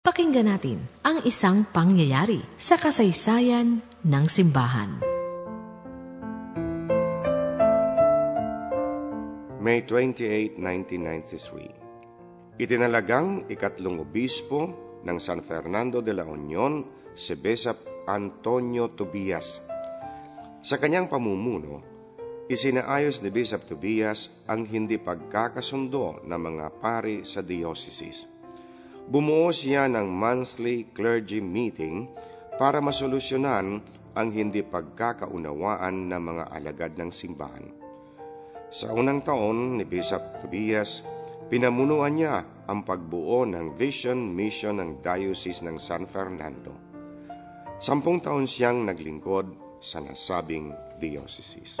Pakinggan natin ang isang pangyayari sa kasaysayan ng simbahan. May 28, 1993 Itinalagang ikatlong obispo ng San Fernando de la Union si Bishop Antonio Tobias. Sa kanyang pamumuno, isinaayos ni Bishop Tobias ang hindi pagkakasundo ng mga pari sa diocese bumuo siya ng monthly clergy meeting para masolusyonan ang hindi pagkakaunawaan ng mga alagad ng simbahan. Sa unang taon ni Bishop Tobias, pinamunuan niya ang pagbuo ng vision mission ng Diocese ng San Fernando. Sampung taon siyang naglingkod sa nasabing diocese.